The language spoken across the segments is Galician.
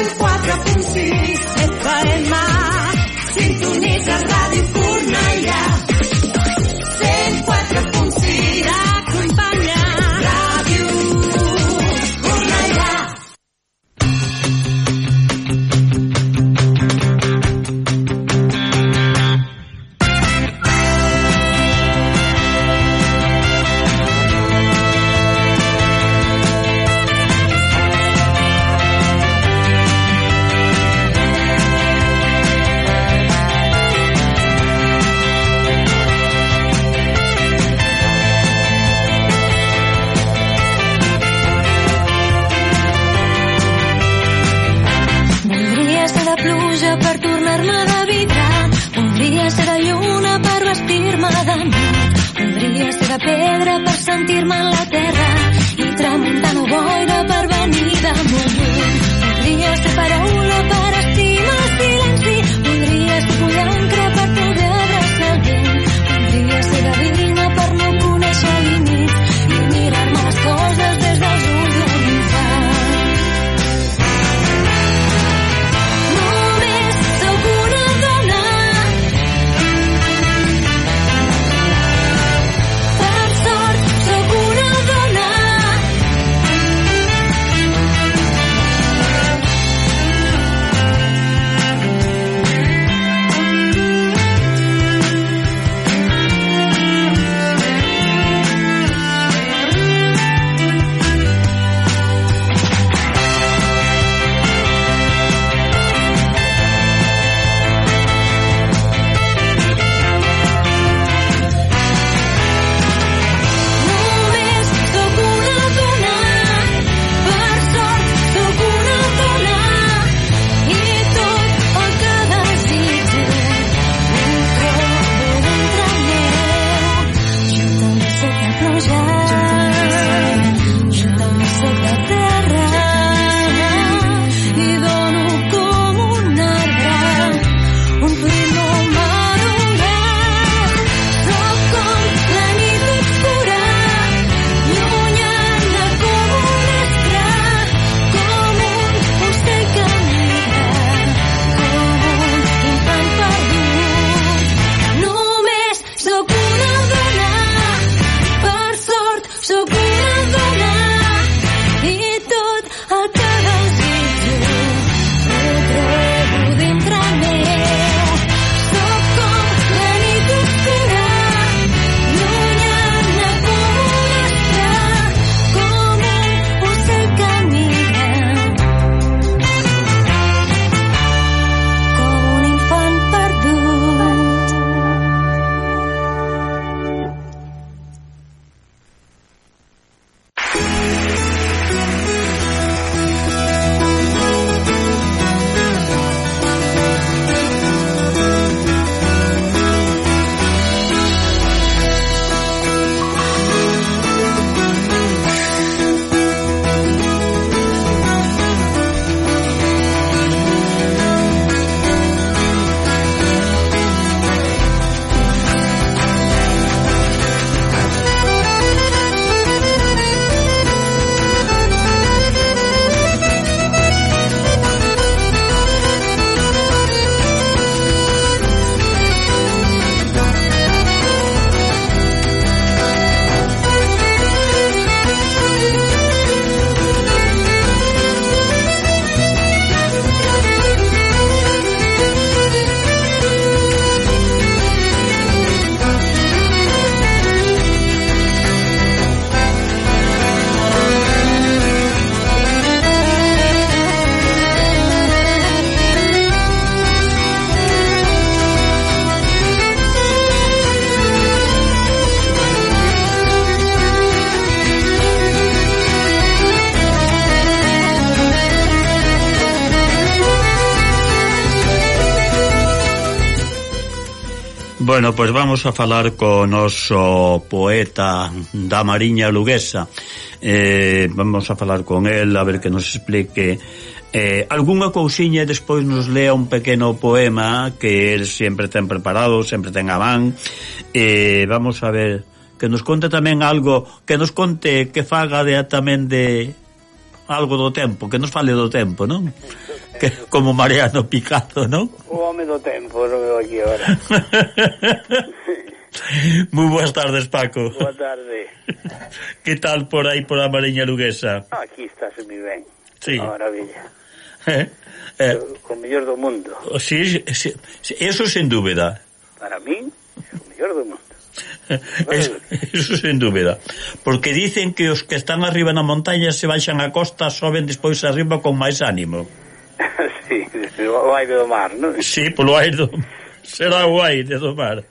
104.6 et farem mà. Sintonitza ràdio Bueno, pois vamos a falar co noso poeta da Mariña Luguesa. Eh, vamos a falar con el a ver que nos explique eh, algunha cousiña e despois nos lea un pequeno poema que el sempre ten preparado, sempre ten a man. Eh, vamos a ver que nos conte tamén algo, que nos conte que faga de, tamén de algo do tempo, que nos fale do tempo, non? que, como Mariano Picado, non? O home do tempo, non veo aquí agora. Moi boas tardes, Paco. Boa tarde. Que tal por aí por a Mariña Luguesa? Ah, aquí estás moi ben. Sí. Maravilla. Eh, eh. O, mellor do mundo. Sí, sí, sí, eso sen dúbida. Para min, o mellor do mundo. Eso, eso sen dúbida Porque dicen que os que están arriba na montaña Se baixan a costa Soben despois arriba con máis ánimo sí, o aire do mar, non? Sí, polo aire do será o aire do mar.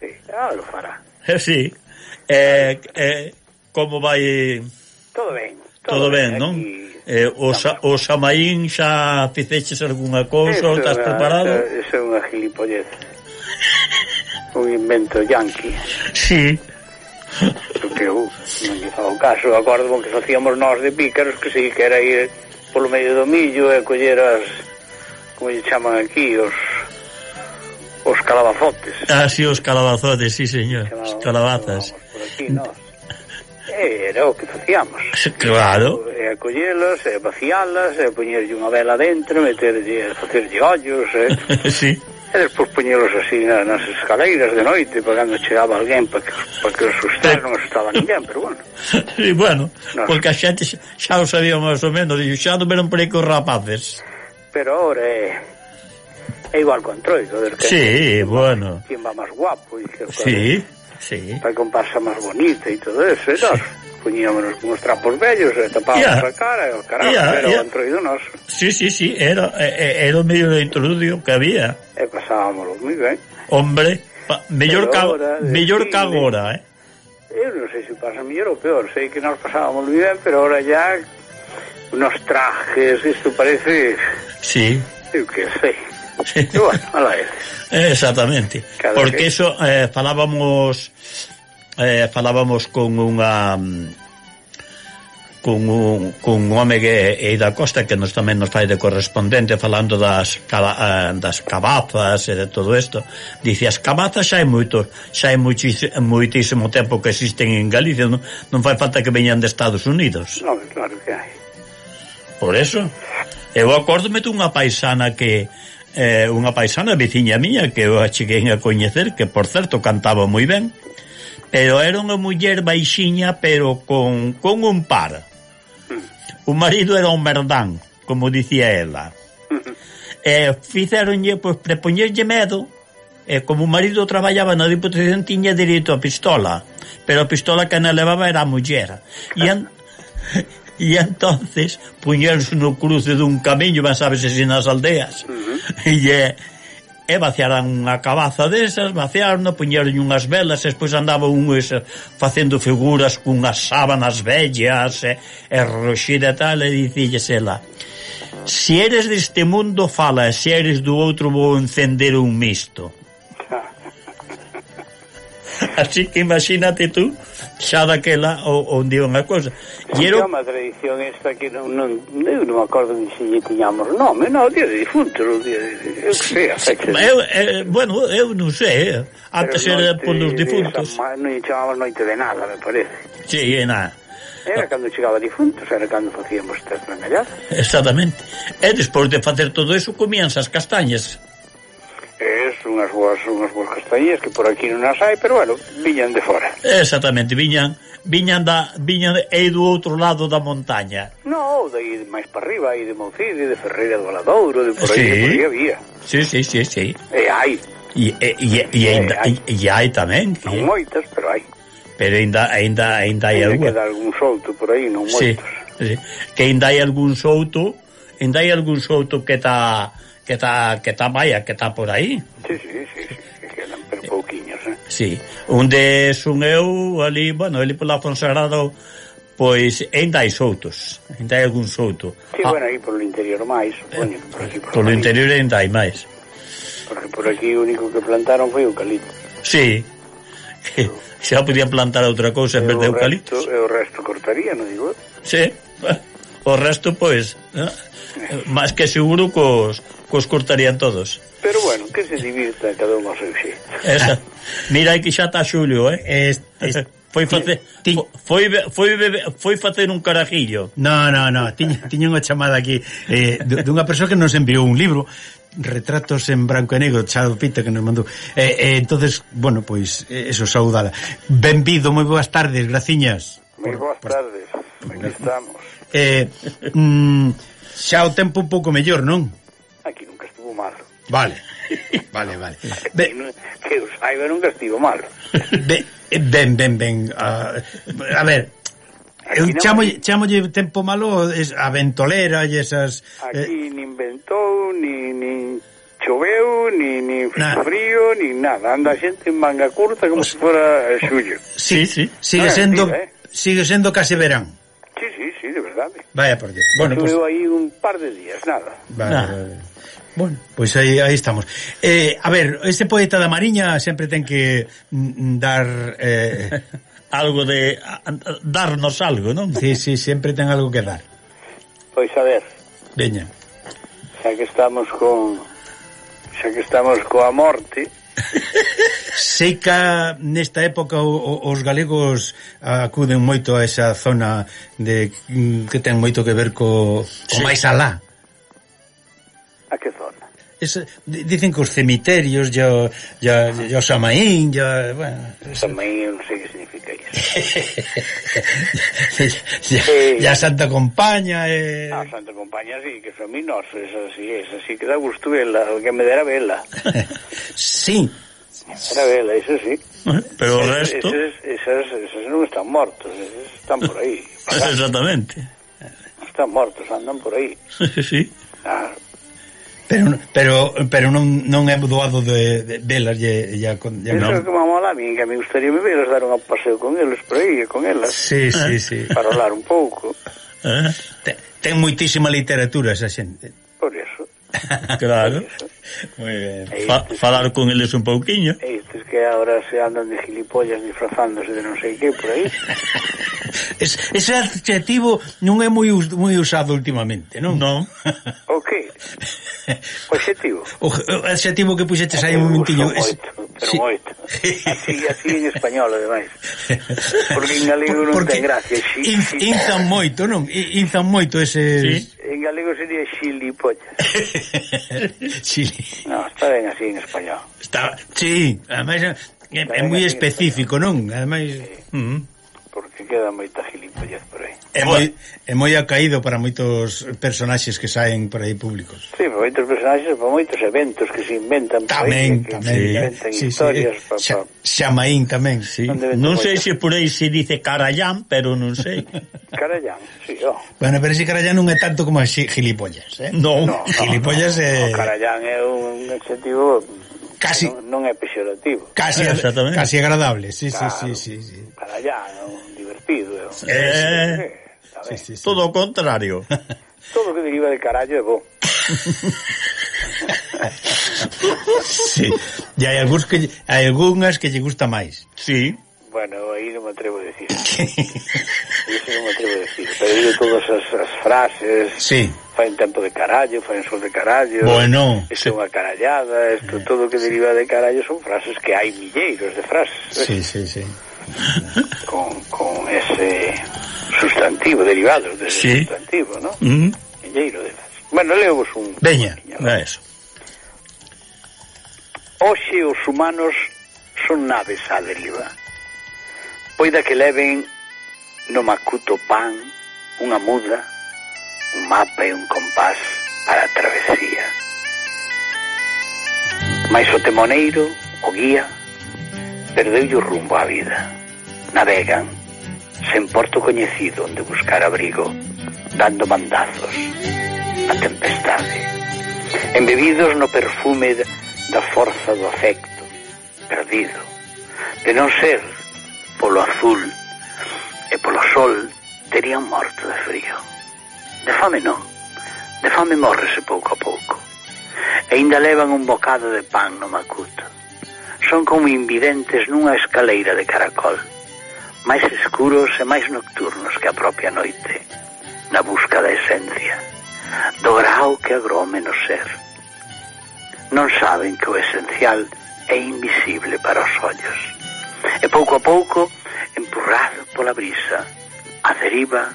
Sí, ah, lo fará. Eh, sí. Eh, eh, como vai... Todo ben. Todo, todo ben, ben non? Eh, o, sa, o Samaín xa fixeches algunha cousa, eso estás preparado? Eso é unha gilipollez. un invento yanqui. Sí. Porque eu non lle fago caso, acordo que facíamos nós de pícaros que sí, que era ir polo medio do millo e coller as como lle chaman aquí os os calabazotes. Ah, sí, os calabazotes, sí, señor. Os calabazas. Por aquí, nós. E era o que facíamos. Claro. E a collelas, e vacialas, e poñerlle unha vela dentro, meterlle, facerlle ollos, e... sí e despois poñelos así nas, nas escaleiras de noite para cando chegaba alguén para que, para que os asustara non asustaba ninguén, pero bueno. E bueno, nos... porque a xente xa, xa o sabía máis ou menos e xa non veron por aí cos rapaces. Pero ahora é, é igual con o ver que sí, que, bueno. Quién va máis guapo e que, sí, sí. Para con máis bonita e todo eso e sí. Nos, poñíamonos uns trapos vellos eh, e tapábamos yeah. a cara e o caralho, yeah, era yeah. o entroido noso. Sí, sí, sí, era, era o medio de intrudio que había. E pasábamoslo moi ben. Hombre, pa, mellor, ca, mellor ca agora, eh? Eu non sei se pasa mellor ou peor, sei que nos pasábamos moi ben, pero ahora ya unos trajes, isto parece... Sí. Eu que sei. Sí. Bueno, a la. Exactamente, Cada porque que... eso eh, falábamos eh, falábamos con unha con un, con un home que é da Costa que nos tamén nos fai de correspondente falando das, eh, das cabazas e de todo isto. Dice as cabazas xa hai moito xa hai moitísimo, moitísimo tempo que existen en Galicia non, non fai falta que veñan de Estados Unidos. No, claro que hai. Por eso eu acórdome dunha paisana que eh, unha paisana veciña miña que eu a cheguei a coñecer que por certo cantaba moi ben. Pero era unha muller baixiña, pero con, con un par. O marido era un merdán, como dicía ela. E fixeronlle, pois, prepoñerlle medo, e como o marido traballaba na Diputación, tiña direito a pistola, pero a pistola que na levaba era a muller. E, an... e entonces puñeronse no cruce dun camiño, ben sabes, así nas aldeas. e... -huh. E e vaciaran unha cabaza desas, vaciaron, puñeron unhas velas, e despois andaba un ese, facendo figuras cunhas sábanas bellas, e, e roxida tal, e dicilles ela, se eres deste mundo fala, e se eres do outro vou encender un misto. Así que imagínate tú xa daquela onde iba unha cousa e era unha tradición esta que non, non, eu non acordo de se lle tiñamos nome non, o día de difuntos o día de, eu sei a fecha eu, eh, bueno, eu non sei eh. antes Pero era polos difuntos non lle chamamos noite de nada, me parece si, sí, nada Era cando chegaba difuntos, era cando facíamos estas tremelladas. Exactamente. E despois de facer todo eso, comíanse as castañas unhas boas, unhas boas castañas que por aquí non as hai, pero bueno, viñan de fora. Exactamente, viñan viñan da viñan e do outro lado da montaña. No, de aí máis para arriba, aí de Moncide, de Ferreira do Valadouro, de por aí, sí. por aí había. Sí, sí, sí, sí. E hai. E, e, e, e, e, e, e hai tamén. Non moitas, pero hai. Pero ainda ainda ainda hai algún. Queda algún souto por aí, non moitos. Sí, sí. Que ainda hai algún souto, ainda hai algún souto que está que está que está vaya, que está por aí. Sí, sí, sí, sí quedan eh, pouquiños, eh? Sí, un de eu ali, bueno, ali pola Fonsagrado pois ainda hai soutos, ainda hai algún souto. Sí, ah, bueno, aí polo interior máis, eh, supoño, por aquí por Polo interior ainda hai máis. Porque por aquí o único que plantaron foi eucalipto. Sí. Pero... Xa podían plantar outra cousa en vez de eucalipto. E o resto cortaría, non digo? Sí. O resto, pois, eh? máis que seguro cos, cos cortarían todos. Pero bueno, que se divirta cada un ao seu xeito. Esa. Mira que xa está xulio, eh? es eh, foi facer ti... foi foi foi facer un carajillo. No, no, no, tiña, tiña unha chamada aquí eh, dunha persoa que nos enviou un libro retratos en branco e negro, Chado Pita que nos mandou. Eh, eh, entonces, bueno, pois eh, eso saudala. Benvido, moi boas tardes, graciñas. Moi boas tardes. Aquí estamos. Eh, mm, xa o tempo un pouco mellor, non? mal. Vale, vale, vale. Ben, que hai saiba nunca estivo mal. Ben, ben, ben, ben. Uh, a ver, Aquí eu chamo, non... chamolle tempo malo es, a ventolera e esas... Aquí eh... nin ventou, nin, nin choveu, nin, nin nah. frío, nin nada. Anda xente en manga curta como Os... se fora xullo. Sí, sí. Sigue, ah, sendo, eh? sigue sendo case verán. Sí, sí, sí, de verdade. Vaya por Dios. Bueno, Estuve pues... aí un par de días, nada. Vale, nah. vale. Bueno, pois pues aí, aí estamos. Eh, a ver, este poeta da Mariña sempre ten que mm, mm, dar... Eh... algo de... darnos algo, non? Sí, sí, sempre ten algo que dar. Pois a ver. Veña. Xa que estamos con... Xa que estamos coa morte... Sei que nesta época os galegos acuden moito a esa zona de mm, que ten moito que ver co, co sí. máis alá a que zona? Esa, dicen que os cemiterios ya, ya, ya os amaín ya, bueno, esa... amaín non sei que significa iso ya, eh, ya Santa Compaña eh... A Santa Compaña sí, que son minos esa sí, esa sí que da gusto vela que me dera vela sí Era vela, eso sí. Pero o resto... Eses, esos, eses non están mortos, eses están por aí. Exactamente. Están mortos, andan por aí. Sí, sí. Ah, Pero, pero, pero non, non é doado de, de velas lle, lle, con Eso non. que vamos a min, que me gustaría me veros dar un paseo con eles por aí, con elas sí, sí, eh. sí. para hablar un pouco eh? ten, ten moitísima literatura esa xente por eso Claro. Muy ben. Eh, Fa, falar con eles un pouquiño. Eh, e estes que agora se andan de gilipollas disfrazándose de non sei que por aí. Es, ese adjetivo non é moi us, moi usado últimamente, non? Non. O que? O adjetivo. O, o adjetivo que puxetes aí un momentiño. Es... Pero sí. moito. Así, así en español, ademais. Porque en galego non Porque ten gracia. Xi, in, xi. Inzan moito, non? Inzan moito ese... Sí galego sería xilipollas. Pois. Xili. no, está ben así en español. Está, sí, ademais é, é moi específico, non? Ademais... Sí. Uh -huh que queda moita gilipollez por aí. É moi, é moi acaído para moitos personaxes que saen por aí públicos. Sí, para moitos personaxes, para moitos eventos que se inventan tamén, por aí, tamén, que inventan sí, historias. Sí, sí. Pa, pa... Xamaín tamén, sí. Non sei se por aí se dice carallán, pero non sei. Carallán, sí, oh. Bueno, pero ese carallán non é tanto como gilipollas, eh? Non, no, no gilipollas no, no, é... No, carallán é un adjetivo casi non, non é pexorativo. Casi, casi agradable, sí, claro, sí, sí, sí, sí. Carallán, non partido. Eh, eh, eh sí, sí, sí. Eh, todo o contrario. Todo que deriva de carallo é bo. sí. E hai algúns que hai algunhas que lle gusta máis. Sí. Bueno, aí non me atrevo a decir. Iso non me atrevo a decir. Pero digo todas as, as frases. Sí. Faen tempo de carallo, faen sol de carallo. Bueno. Isto é sí. unha carallada. Isto, todo que deriva de carallo son frases que hai milleiros de frases. Sí, sí, sí con, con ese sustantivo derivado dese sí. sustantivo, ¿no? Mm. Elleiro de las. Bueno, leovos un Veña, a eso. Oxe os humanos son naves á deriva. Poida que leven no macuto pan unha muda, un mapa e un compás para a travesía. Mais o temoneiro, o guía, perdeu o rumbo á vida navegan sen porto coñecido onde buscar abrigo, dando mandazos a tempestade, embebidos no perfume da forza do afecto, perdido, de non ser polo azul e polo sol terían morto de frío. De fame non, de fame morrese pouco a pouco. E ainda levan un bocado de pan no macuto. Son como invidentes nunha escaleira de caracol máis escuros e máis nocturnos que a propia noite, na busca da esencia, do grau que agrome no ser. Non saben que o esencial é invisible para os ollos. E pouco a pouco, empurrado pola brisa, a deriva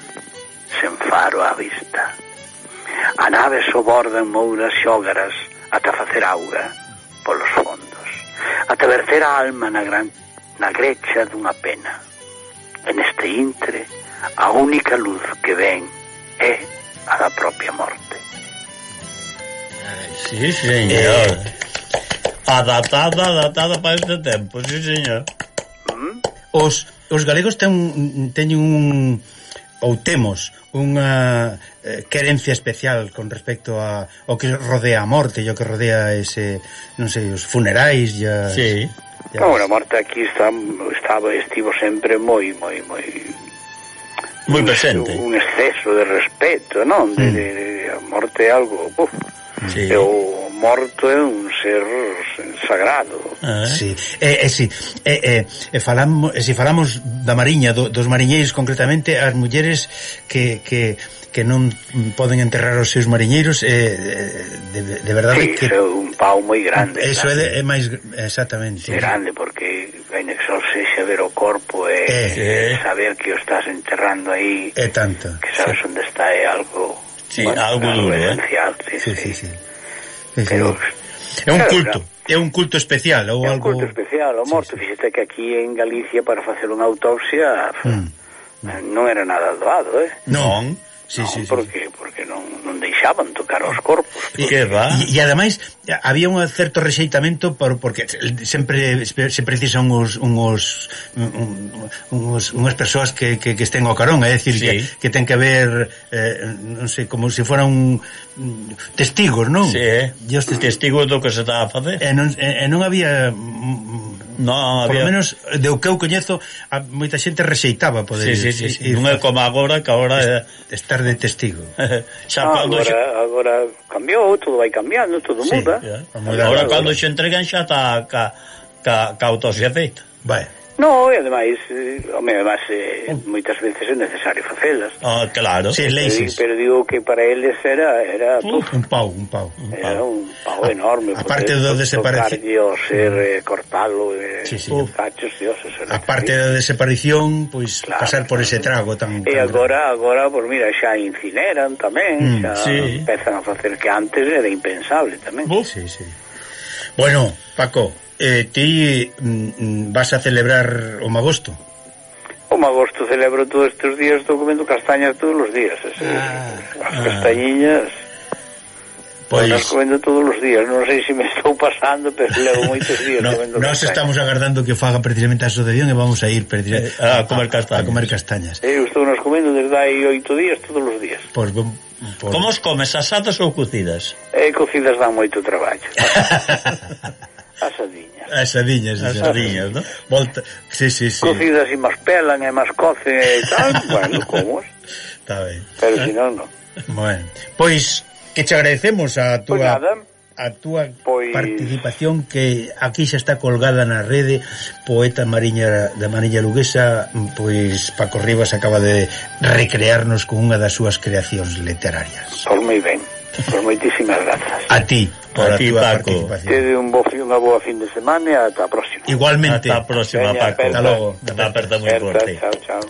sen faro á vista. A nave soborda en mouras xógaras ata facer auga polos fondos, ata verter a alma na, gran, na grecha dunha pena en este intre a única luz que ven é a da propia morte. Sí, señor. Eh, adaptada, adaptada para este tempo, sí, señor. ¿Mm? Os, os galegos ten, teñen un ou temos unha eh, querencia especial con respecto a o que rodea a morte e o que rodea ese, non sei, os funerais e as, sí. Ya no, a morte aquí está, estaba, estivo sempre moi, moi, moi... Moi presente. Un, un exceso de respeto, non? De, mm. de, de, a morte é algo... Uf, sí. Eu, morto é un ser sagrado. Ah, eh? Sí, eh, eh, sí. Eh, eh, eh, e, e, e, falamos, e se si falamos da mariña, do, dos mariñeiros concretamente, as mulleres que, que, que non poden enterrar os seus mariñeiros, eh, de, de verdade sí, que... é un pau moi grande. Eso grande. é, é máis... Exactamente. É grande, porque é inexorse ver o corpo e, eh, eh, saber que o estás enterrando aí... É tanto. Que sabes sí. onde está é algo... Sí, bueno, algo duro, eh? Sí, sí, sí. sí. Pero, é un culto. É un culto especial ou algo... É un culto especial, o morto, sí, sí. fíxate que aquí en Galicia para facer unha autopsia mm. non era nada doado, eh? Non, sí, non, sí, porque, sí. porque non, non deixaban tocar os corpos. E, que va? E, e ademais, había un certo rexeitamento por, porque sempre se precisan uns, uns, uns, unhas persoas que, que, que estén ao carón, é dicir, sí. que, que ten que haber, eh, non sei, como se fora un mm, testigos, non? Sí, eh? Os testigos do que se estaba a facer. E non, e, e non había mm, no, por había... menos de o que eu coñezo a moita xente rexeitaba poder sí, sí, sí, sí. Ir, non é como agora que agora é estar de testigo xa ah, no, agora, xa... agora cambiou todo vai cambiando todo sí, muda yeah. agora, agora, cando se entregan xa está ca, ca, ca autoxia feita vai No, e ademais, eh, home, ademais, eh, moitas veces é necesario facelas. Ah, claro, sí, leixes. Eh, pero digo que para eles era... era puf, un pau, un pau. Un pau. Era un pau enorme. A parte do desaparición... Tocarllo, ser, mm. eh, cortalo, eh, sí, sí. cachos, dios, eso A parte da desaparición, pois, claro, pasar por ese trago tan... E agora, agora, pois, pues, mira, xa incineran tamén, mm, xa sí. empezan a facer que antes era impensable tamén. Uh, sí, sí. Bueno, Paco, eh, ti mm, mm, vas a celebrar o Magosto? O Magosto celebro todos estes días, estou comendo castañas todos os días. Ese, ah, as ah. castañiñas... Pois... Pues... comendo todos os días, non sei se me estou pasando, pero levo moitos días no, comendo Nós estamos agardando que faga precisamente a asociación e vamos a ir eh, a, a, comer castañas. a comer castañas. Eh, eu estou nos comendo desde hai oito días, todos os días. Pois pues, bom, Por... Como os comes, asadas ou cocidas? Eh, cocidas dan moito traballo. asadiñas. Asadiñas, asadiñas, non? Volta... Sí, sí, sí. Cocidas e más pelan e más cocen e tal, bueno, como Está ben. Pero si eh? senón non. Bueno, pois que te agradecemos a pois túa... Nada a túa pois... participación que aquí xa está colgada na rede poeta mariña da Mariña Luguesa mm, pois Paco Rivas acaba de recrearnos con unha das súas creacións literarias. Por moi ben. Por moitísimas grazas. A ti, por a, a ti, Paco. Tede un bo fin, unha boa fin de semana e ata a próxima. Igualmente. Ata a próxima, Veña, Paco. Hasta logo. Unha aperta moi forte. Chao, chao.